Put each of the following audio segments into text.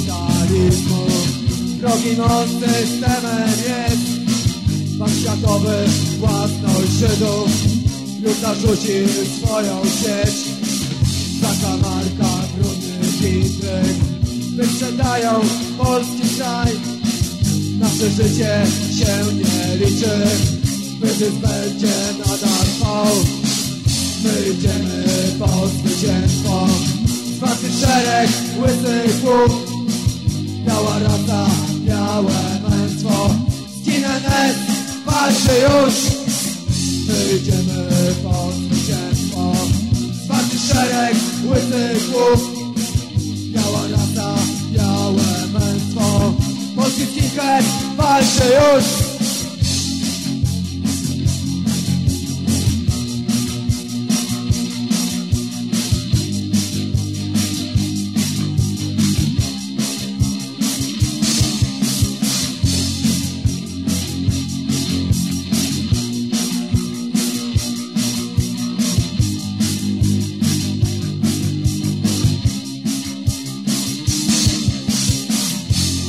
komunizmu Drogim systemem jest Bank Światowy własność Żydów Już narzucił swoją sieć. Zakamarka brudnych intryg Wyprzedają polski kraj. Nasze życie się nie liczy Kryzys będzie nadal trwał My idziemy po zwycięstwo. Zwarty szereg łysych głów Biała rasa, białe męstwo Skinhead walczy już. My idziemy po zwycięstwo Zwarty szereg łysych głów. Biała rasa, białe męstwo Polski skinhead walczy już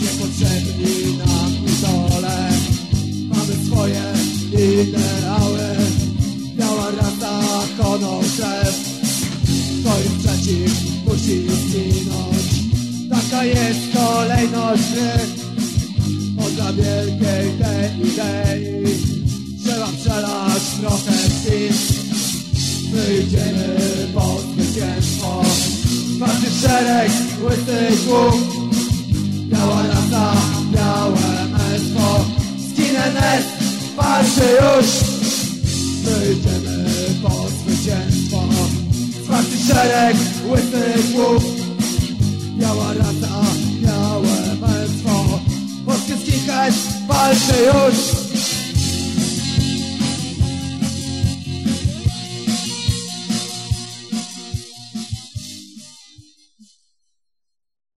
Niepotrzebni nam idole Mamy swoje ideały Biała rasa, honor, krew. Stoi przeciw, musi zginąć. Taka jest kolejność gry. Poza wielkiej tej idei. Trzeba przelać trochę krwi Wyjdziemy po zwycięstwo. Twardy szereg, łysych głów walczy już Wyjdziemy po zwycięstwo. Czwarty szereg, łysych głów Biała rasa, białe męstwo. Polski skinhead walczy już